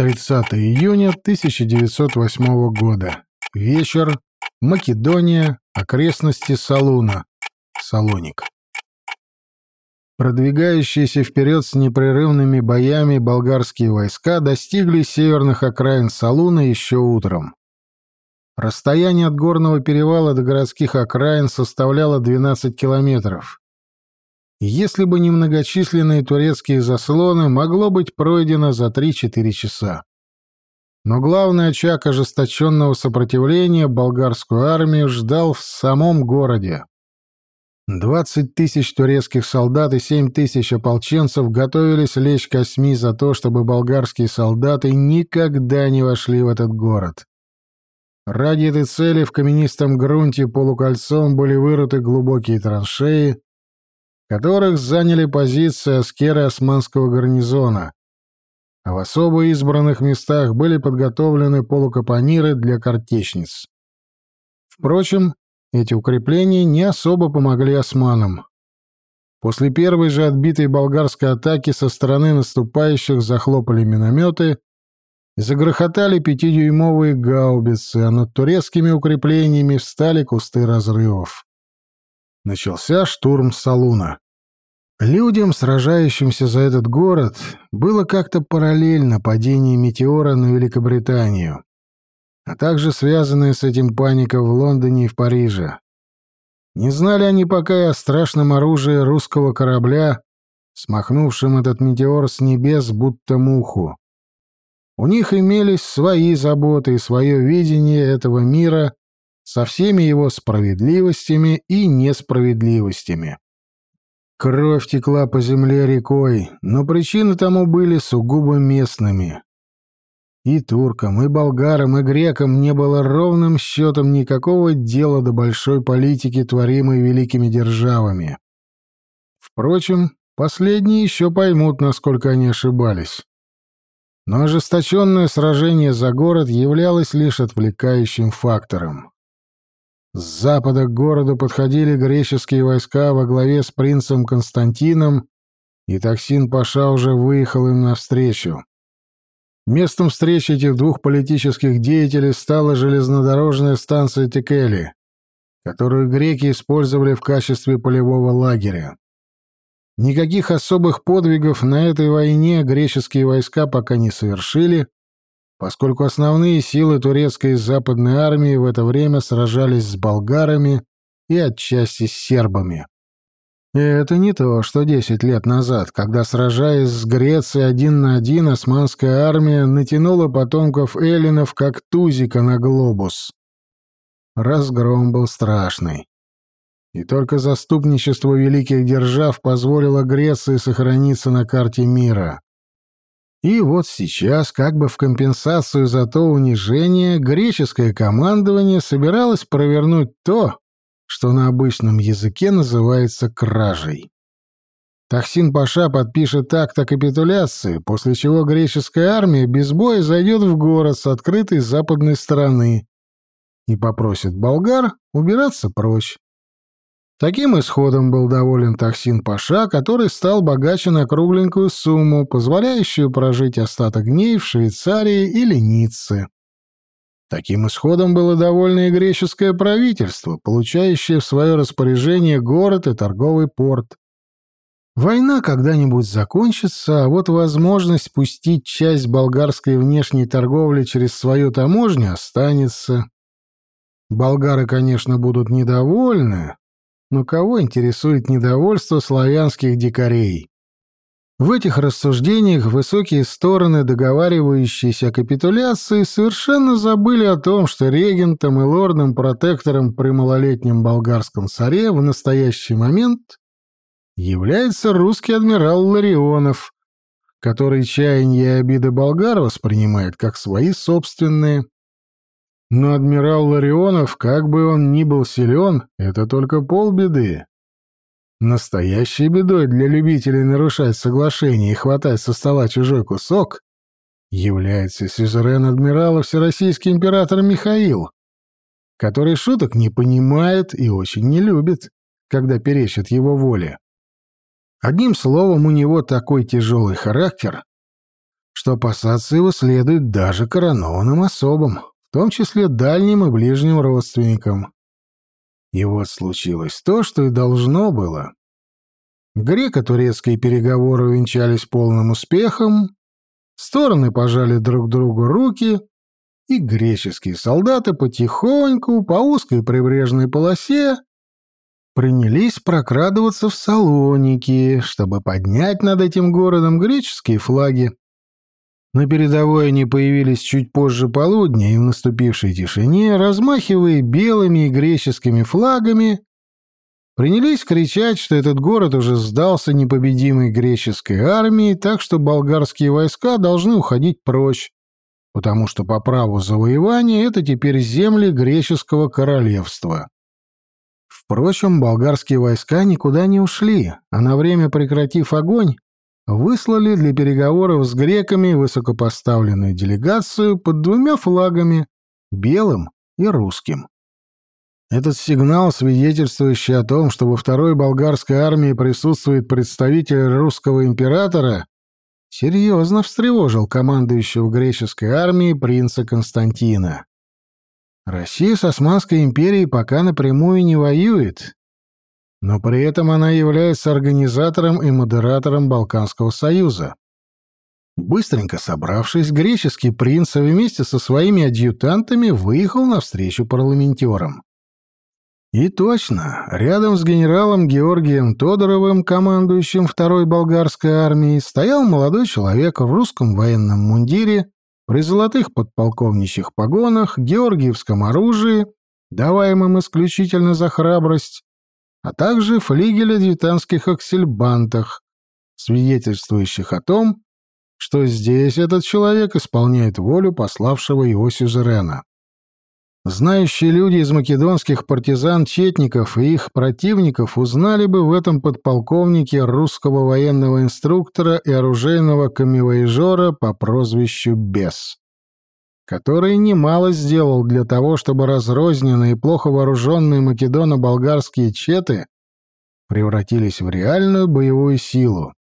30 июня 1908 года. Вечер. Македония. Окрестности Салуна. Салоник. Продвигающиеся вперед с непрерывными боями болгарские войска достигли северных окраин Салуна еще утром. Расстояние от горного перевала до городских окраин составляло 12 километров. Если бы не многочисленные турецкие заслоны, могло быть пройдено за 3-4 часа. Но главный очаг ожесточенного сопротивления болгарскую армию ждал в самом городе. 20 тысяч турецких солдат и 7 тысяч ополченцев готовились лечь косьми за то, чтобы болгарские солдаты никогда не вошли в этот город. Ради этой цели в каменистом грунте полукольцом были вырыты глубокие траншеи, которых заняли позиции аскеры османского гарнизона, а в особо избранных местах были подготовлены полукапониры для картечниц. Впрочем, эти укрепления не особо помогли османам. После первой же отбитой болгарской атаки со стороны наступающих захлопали минометы и загрохотали пятидюймовые гаубицы, а над турецкими укреплениями встали кусты разрывов. Начался штурм Салуна. Людям, сражающимся за этот город, было как-то параллельно падение метеора на Великобританию, а также связанная с этим паника в Лондоне и в Париже. Не знали они пока и о страшном оружии русского корабля, смахнувшем этот метеор с небес будто муху. У них имелись свои заботы и свое видение этого мира со всеми его справедливостями и несправедливостями. Кровь текла по земле рекой, но причины тому были сугубо местными. И туркам, и болгарам, и грекам не было ровным счетом никакого дела до большой политики, творимой великими державами. Впрочем, последние еще поймут, насколько они ошибались. Но ожесточенное сражение за город являлось лишь отвлекающим фактором. С запада к городу подходили греческие войска во главе с принцем Константином, и Таксин Паша уже выехал им навстречу. Местом встречи этих двух политических деятелей стала железнодорожная станция Текели, которую греки использовали в качестве полевого лагеря. Никаких особых подвигов на этой войне греческие войска пока не совершили, поскольку основные силы турецкой западной армии в это время сражались с болгарами и отчасти с сербами. И это не то, что десять лет назад, когда, сражаясь с Грецией один на один, османская армия натянула потомков эллинов как тузика на глобус. Разгром был страшный. И только заступничество великих держав позволило Греции сохраниться на карте мира. И вот сейчас, как бы в компенсацию за то унижение, греческое командование собиралось провернуть то, что на обычном языке называется кражей. Тахсин Паша подпишет акт о капитуляции, после чего греческая армия без боя зайдет в город с открытой западной стороны и попросит болгар убираться прочь. Таким исходом был доволен Таксин Паша, который стал богаче на кругленькую сумму, позволяющую прожить остаток дней в Швейцарии или Ницце. Таким исходом было довольно и греческое правительство, получающее в свое распоряжение город и торговый порт. Война когда-нибудь закончится, а вот возможность пустить часть болгарской внешней торговли через свою таможню останется. Болгары, конечно, будут недовольны, но кого интересует недовольство славянских дикарей? В этих рассуждениях высокие стороны, договаривающиеся о капитуляции, совершенно забыли о том, что регентом и лордом-протектором при малолетнем болгарском царе в настоящий момент является русский адмирал Ларионов, который чаяния и обиды болгар воспринимает как свои собственные. Но адмирал Ларионов, как бы он ни был силен, это только полбеды. Настоящей бедой для любителей нарушать соглашение и хватать со стола чужой кусок является сюзерен адмирала Всероссийский император Михаил, который шуток не понимает и очень не любит, когда перечит его воле. Одним словом, у него такой тяжелый характер, что опасаться его следует даже коронованным особам, том числе дальним и ближним родственникам. И вот случилось то, что и должно было. Греко-турецкие переговоры увенчались полным успехом, стороны пожали друг другу руки, и греческие солдаты потихоньку по узкой прибрежной полосе принялись прокрадываться в Салоники, чтобы поднять над этим городом греческие флаги. На передовой они появились чуть позже полудня и в наступившей тишине, размахивая белыми и греческими флагами, принялись кричать, что этот город уже сдался непобедимой греческой армии, так что болгарские войска должны уходить прочь, потому что по праву завоевания это теперь земли греческого королевства. Впрочем, болгарские войска никуда не ушли, а на время прекратив огонь, выслали для переговоров с греками высокопоставленную делегацию под двумя флагами — белым и русским. Этот сигнал, свидетельствующий о том, что во второй болгарской армии присутствует представитель русского императора, серьезно встревожил командующего греческой армией принца Константина. Россия с Османской империей пока напрямую не воюет, но при этом она является организатором и модератором Балканского союза. Быстренько собравшись, греческий принц вместе со своими адъютантами выехал навстречу парламентерам. И точно, рядом с генералом Георгием Тодоровым, командующим второй болгарской армией, стоял молодой человек в русском военном мундире, при золотых подполковничьих погонах, георгиевском оружии, даваемом исключительно за храбрость, а также флигель-адъютантских аксельбантах, свидетельствующих о том, что здесь этот человек исполняет волю пославшего его сюзерена. Знающие люди из македонских партизан-четников и их противников узнали бы в этом подполковнике русского военного инструктора и оружейного камевоежора по прозвищу Бес который немало сделал для того, чтобы разрозненные и плохо вооруженные македоно-болгарские четы превратились в реальную боевую силу.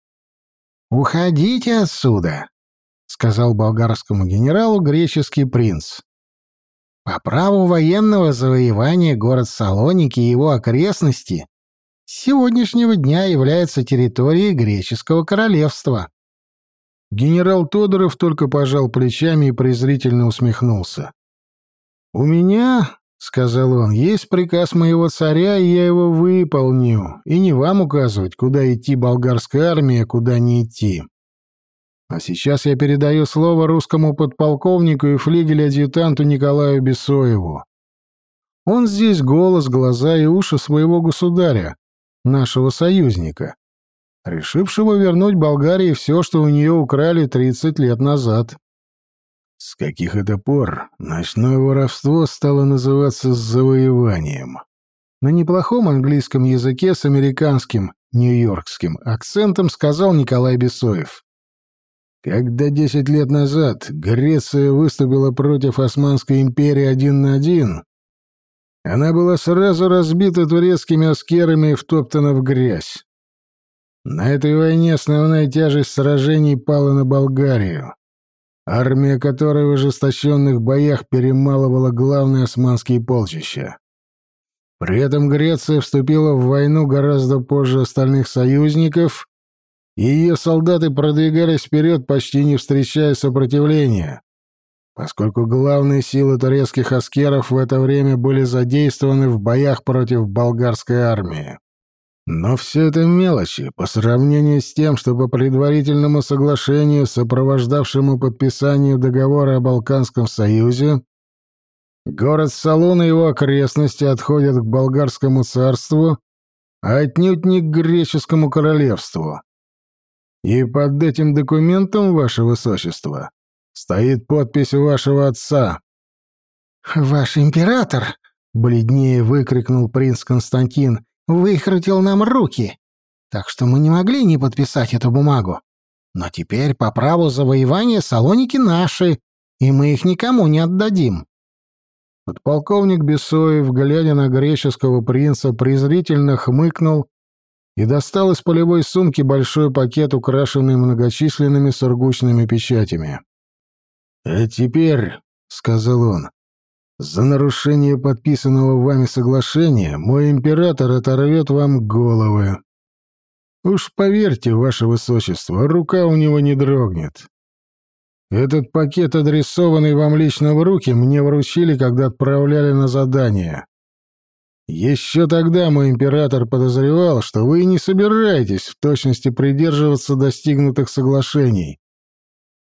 «Уходите отсюда», — сказал болгарскому генералу греческий принц. «По праву военного завоевания город Салоники и его окрестности с сегодняшнего дня является территорией греческого королевства». Генерал Тодоров только пожал плечами и презрительно усмехнулся. «У меня, — сказал он, — есть приказ моего царя, и я его выполню, и не вам указывать, куда идти болгарской армии, а куда не идти. А сейчас я передаю слово русскому подполковнику и флигель-адъютанту Николаю Бесоеву. Он здесь голос, глаза и уши своего государя, нашего союзника решившего вернуть Болгарии все, что у нее украли 30 лет назад. С каких это пор ночное воровство стало называться завоеванием? На неплохом английском языке с американским, нью-йоркским акцентом сказал Николай Бесоев. Когда десять лет назад Греция выступила против Османской империи один на один, она была сразу разбита турецкими аскерами и втоптана в грязь. На этой войне основная тяжесть сражений пала на Болгарию, армия которой в ожесточенных боях перемалывала главные османские полчища. При этом Греция вступила в войну гораздо позже остальных союзников, и ее солдаты продвигались вперед, почти не встречая сопротивления, поскольку главные силы турецких аскеров в это время были задействованы в боях против болгарской армии. Но все это мелочи по сравнению с тем, что по предварительному соглашению, сопровождавшему подписанию договора о Балканском союзе, город Салон и его окрестности отходят к болгарскому царству, а отнюдь не к греческому королевству. И под этим документом, ваше высочество, стоит подпись вашего отца. «Ваш император!» — бледнее выкрикнул принц Константин выхрутил нам руки, так что мы не могли не подписать эту бумагу. Но теперь по праву завоевания салоники наши, и мы их никому не отдадим». Подполковник Бесоев, глядя на греческого принца, презрительно хмыкнул и достал из полевой сумки большой пакет, украшенный многочисленными сургучными печатями. «А теперь», — сказал он, — «за нарушение подписанного вами соглашения мой император оторвет вам головы. Уж поверьте, ваше высочество, рука у него не дрогнет. Этот пакет, адресованный вам лично в руки, мне вручили, когда отправляли на задание. Еще тогда мой император подозревал, что вы не собираетесь в точности придерживаться достигнутых соглашений.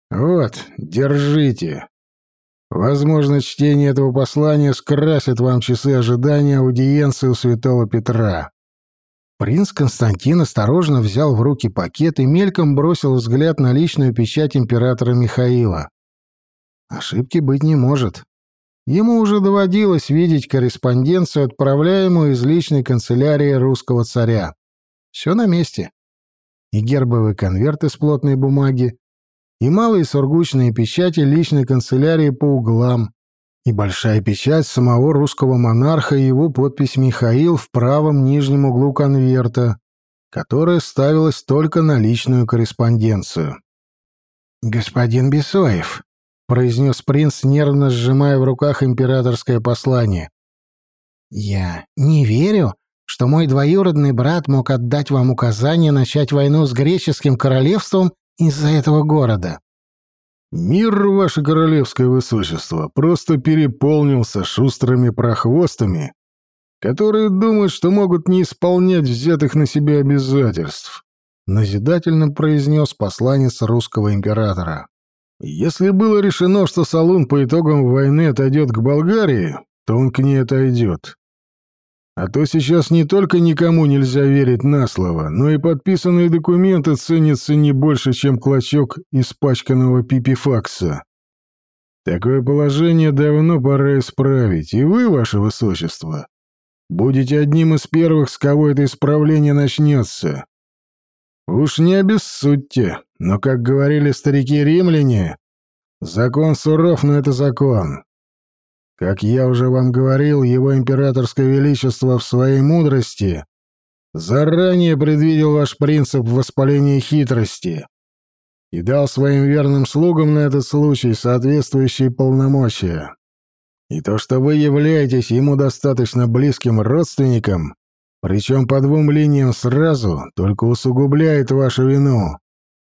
Вот, держите. Возможно, чтение этого послания скрасит вам часы ожидания аудиенции у святого Петра. Принц Константин осторожно взял в руки пакет и мельком бросил взгляд на личную печать императора Михаила. Ошибки быть не может. Ему уже доводилось видеть корреспонденцию, отправляемую из личной канцелярии русского царя. Все на месте. И гербовый конверт из плотной бумаги, и малые сургучные печати личной канцелярии по углам, и большая печать самого русского монарха и его подпись «Михаил» в правом нижнем углу конверта, которая ставилась только на личную корреспонденцию. «Господин Бесоев», произнес принц, нервно сжимая в руках императорское послание. «Я не верю, что мой двоюродный брат мог отдать вам указание начать войну с греческим королевством из-за этого города». «Мир, ваше королевское высочество, просто переполнился шустрыми прохвостами, которые думают, что могут не исполнять взятых на себя обязательств», назидательно произнес посланец русского императора. Если было решено, что Салун по итогам войны отойдет к Болгарии, то он к ней отойдет. А то сейчас не только никому нельзя верить на слово, но и подписанные документы ценятся не больше, чем клочок испачканного пипифакса. Такое положение давно пора исправить, и вы, ваше высочество, будете одним из первых, с кого это исправление начнется. Уж не обессудьте, но, как говорили старики-римляне, закон суров, но это закон. Как я уже вам говорил, его императорское величество в своей мудрости заранее предвидел ваш принцип воспаления хитрости и дал своим верным слугам на этот случай соответствующие полномочия. И то, что вы являетесь ему достаточно близким родственником, причем по двум линиям сразу, только усугубляет вашу вину,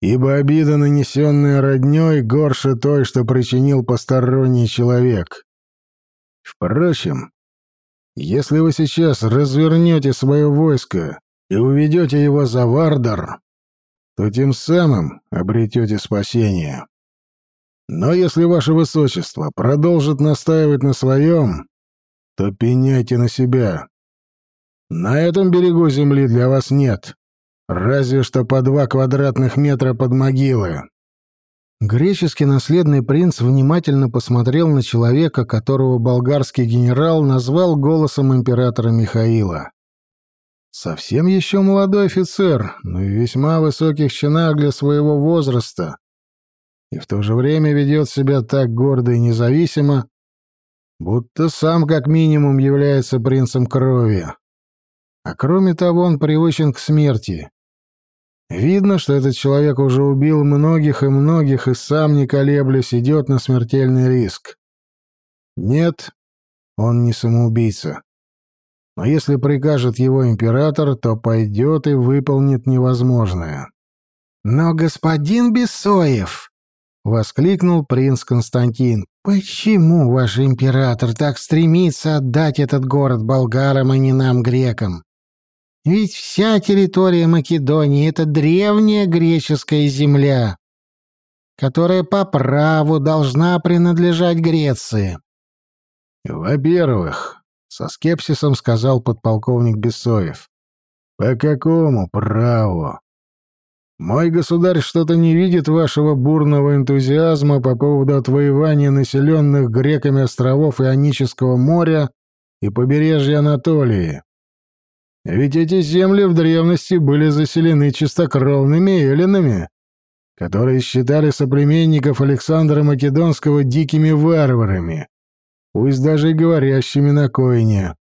ибо обида, нанесенная роднёй, горше той, что причинил посторонний человек. Впрочем, если вы сейчас развернете свое войско и уведете его за Вардар, то тем самым обретете спасение. Но если ваше высочество продолжит настаивать на своем, то пеняйте на себя. На этом берегу земли для вас нет. Разве что по два квадратных метра под могилы. Греческий наследный принц внимательно посмотрел на человека, которого болгарский генерал назвал голосом императора Михаила. Совсем еще молодой офицер, но и весьма высоких чинах для своего возраста, и в то же время ведет себя так гордо и независимо, будто сам как минимум является принцем крови. А кроме того, он привычен к смерти. Видно, что этот человек уже убил многих и многих, и сам, не колеблясь, идет на смертельный риск. Нет, он не самоубийца. Но если прикажет его император, то пойдет и выполнит невозможное. «Но господин Бесоев!» — воскликнул принц Константин. «Почему ваш император так стремится отдать этот город болгарам, а не нам, грекам? Ведь вся территория Македонии — это древняя греческая земля, которая по праву должна принадлежать Греции. «Во-первых, — со скепсисом сказал подполковник Бессоев, — по какому праву? Мой государь что-то не видит вашего бурного энтузиазма по поводу отвоевания населенных греками островов Ионического моря и побережья Анатолии. Ведь эти земли в древности были заселены чистокровными эллинами, которые считали соплеменников Александра Македонского дикими варварами, пусть даже и говорящими на койне.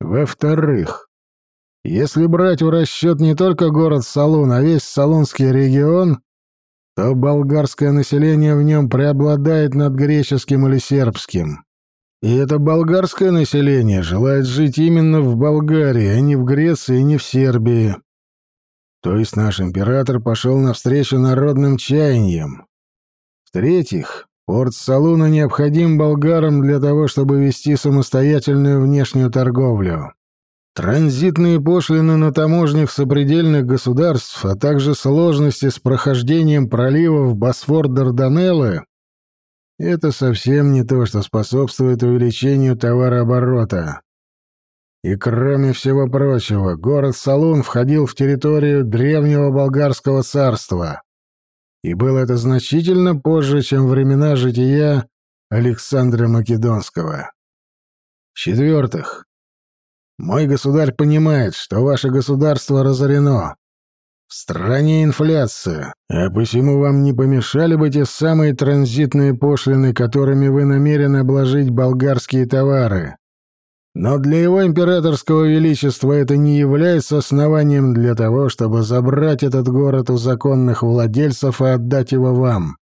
Во-вторых, Если брать в расчет не только город Салун, а весь Салунский регион, то болгарское население в нем преобладает над греческим или сербским. И это болгарское население желает жить именно в Болгарии, а не в Греции не в Сербии. То есть наш император пошел навстречу народным чаяниям. В-третьих, порт Салуна необходим болгарам для того, чтобы вести самостоятельную внешнюю торговлю. Транзитные пошлины на таможнях сопредельных государств, а также сложности с прохождением проливов Босфор-Дарданеллы — это совсем не то, что способствует увеличению товарооборота. И кроме всего прочего, город Салун входил в территорию древнего болгарского царства. И было это значительно позже, чем времена жития Александра Македонского. В-четвертых, мой государь понимает, что ваше государство разорено. Стране инфляция, а посему вам не помешали бы те самые транзитные пошлины, которыми вы намерены обложить болгарские товары. Но для его императорского величества это не является основанием для того, чтобы забрать этот город у законных владельцев и отдать его вам.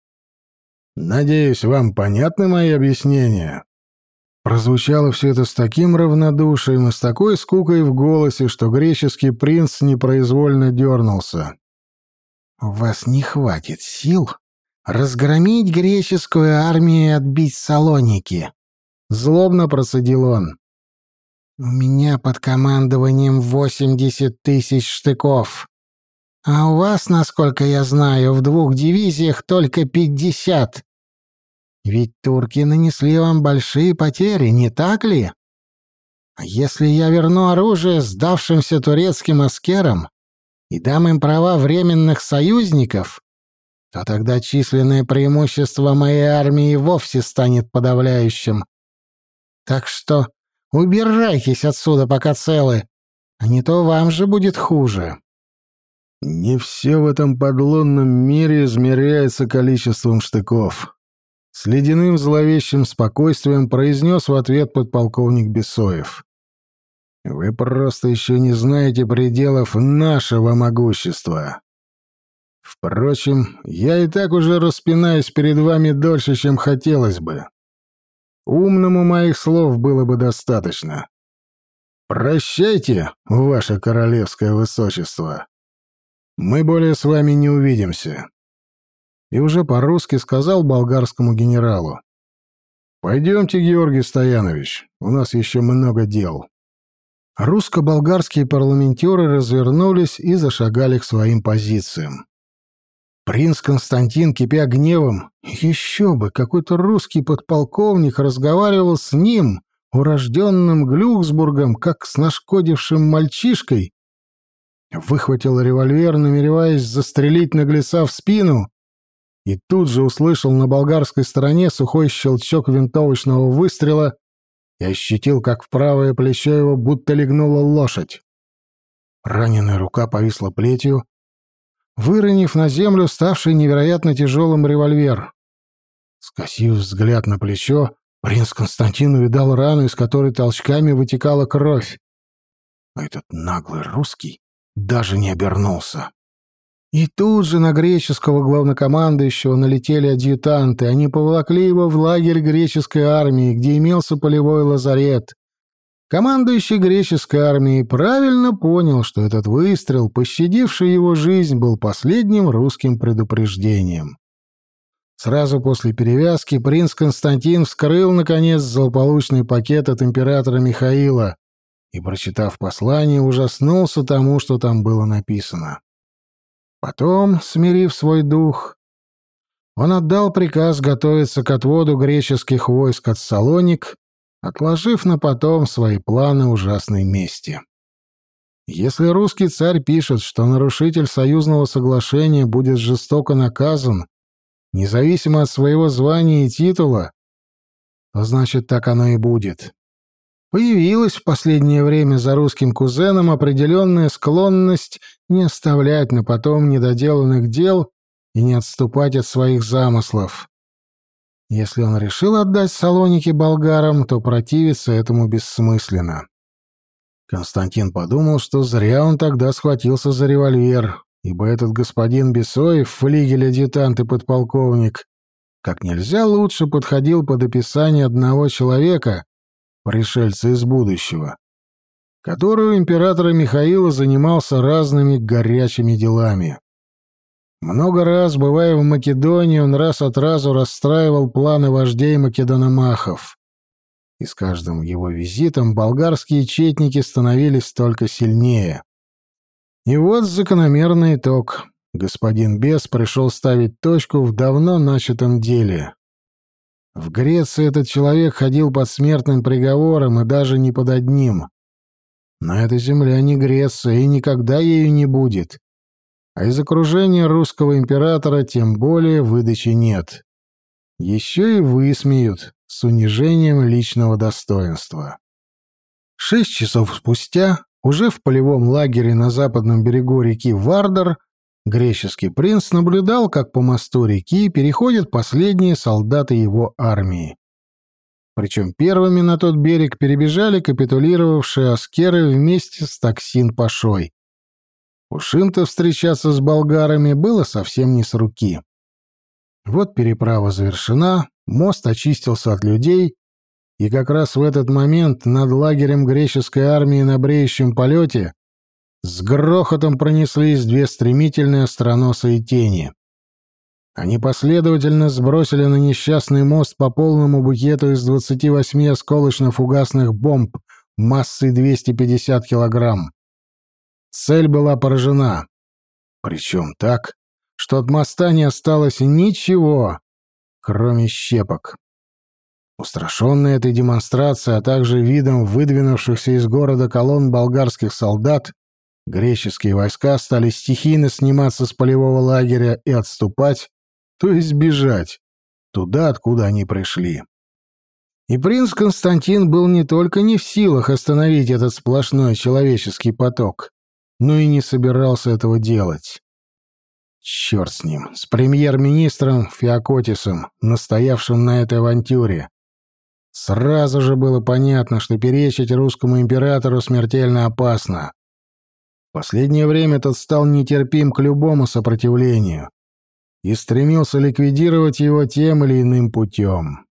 Надеюсь, вам понятны мои объяснения?» Прозвучало все это с таким равнодушием и с такой скукой в голосе, что греческий принц непроизвольно дернулся. «У вас не хватит сил разгромить греческую армию и отбить Салоники», — злобно процедил он. «У меня под командованием восемьдесят тысяч штыков, а у вас, насколько я знаю, в двух дивизиях только пятьдесят. Ведь турки нанесли вам большие потери, не так ли? А если я верну оружие сдавшимся турецким аскерам и дам им права временных союзников, то тогда численное преимущество моей армии вовсе станет подавляющим. Так что убирайтесь отсюда, пока целы, а не то вам же будет хуже. Не все в этом подлунном мире измеряется количеством штыков. С ледяным зловещим спокойствием произнес в ответ подполковник Бесоев. «Вы просто еще не знаете пределов нашего могущества. Впрочем, я и так уже распинаюсь перед вами дольше, чем хотелось бы. Умному моих слов было бы достаточно. Прощайте, ваше королевское высочество. Мы более с вами не увидимся и уже по-русски сказал болгарскому генералу. «Пойдемте, Георгий Стоянович, у нас еще много дел». Русско-болгарские парламентеры развернулись и зашагали к своим позициям. Принц Константин, кипя гневом, еще бы, какой-то русский подполковник разговаривал с ним, урожденным Глюксбургом, как с нашкодившим мальчишкой, выхватил револьвер, намереваясь застрелить наглеца в спину, и тут же услышал на болгарской стороне сухой щелчок винтовочного выстрела и ощутил, как в правое плечо его будто легнула лошадь. Раненая рука повисла плетью, выронив на землю ставший невероятно тяжелым револьвер. Скосив взгляд на плечо, принц Константин увидал рану, из которой толчками вытекала кровь. А этот наглый русский даже не обернулся. И тут же на греческого главнокомандующего налетели адъютанты. Они поволокли его в лагерь греческой армии, где имелся полевой лазарет. Командующий греческой армией правильно понял, что этот выстрел, пощадивший его жизнь, был последним русским предупреждением. Сразу после перевязки принц Константин вскрыл, наконец, злополучный пакет от императора Михаила и, прочитав послание, ужаснулся тому, что там было написано. Потом, смирив свой дух, он отдал приказ готовиться к отводу греческих войск от Салоник, отложив на потом свои планы ужасной мести. Если русский царь пишет, что нарушитель союзного соглашения будет жестоко наказан, независимо от своего звания и титула, то значит так оно и будет. Появилась в последнее время за русским кузеном определенная склонность не оставлять на потом недоделанных дел и не отступать от своих замыслов. Если он решил отдать Салоники болгарам, то противиться этому бессмысленно. Константин подумал, что зря он тогда схватился за револьвер, ибо этот господин Бесоев, флигель-адъютант и подполковник, как нельзя лучше подходил под описание одного человека, пришельца из будущего, который у императора Михаила занимался разными горячими делами. Много раз, бывая в Македонии, он раз от разу расстраивал планы вождей македономахов. И с каждым его визитом болгарские четники становились только сильнее. И вот закономерный итог. Господин Бес пришел ставить точку в давно начатом деле. В Греции этот человек ходил под смертным приговором и даже не под одним. Но эта земля не Греция и никогда ею не будет. А из окружения русского императора тем более выдачи нет. Еще и высмеют с унижением личного достоинства. Шесть часов спустя, уже в полевом лагере на западном берегу реки Вардар, Греческий принц наблюдал, как по мосту реки переходят последние солдаты его армии. Причем первыми на тот берег перебежали капитулировавшие аскеры вместе с Таксин-Пашой. Ушим-то встречаться с болгарами было совсем не с руки. Вот переправа завершена, мост очистился от людей, и как раз в этот момент над лагерем греческой армии на бреющем полете с грохотом пронеслись две стремительные остроносые тени. Они последовательно сбросили на несчастный мост по полному букету из 28 осколочно-фугасных бомб массой 250 килограмм. Цель была поражена. Причем так, что от моста не осталось ничего, кроме щепок. Устрашенные этой демонстрацией, а также видом выдвинувшихся из города колонн болгарских солдат, Греческие войска стали стихийно сниматься с полевого лагеря и отступать, то есть бежать, туда, откуда они пришли. И принц Константин был не только не в силах остановить этот сплошной человеческий поток, но и не собирался этого делать. Черт с ним, с премьер-министром Феокотисом, настоявшим на этой авантюре. Сразу же было понятно, что перечить русскому императору смертельно опасно последнее время тот стал нетерпим к любому сопротивлению и стремился ликвидировать его тем или иным путем.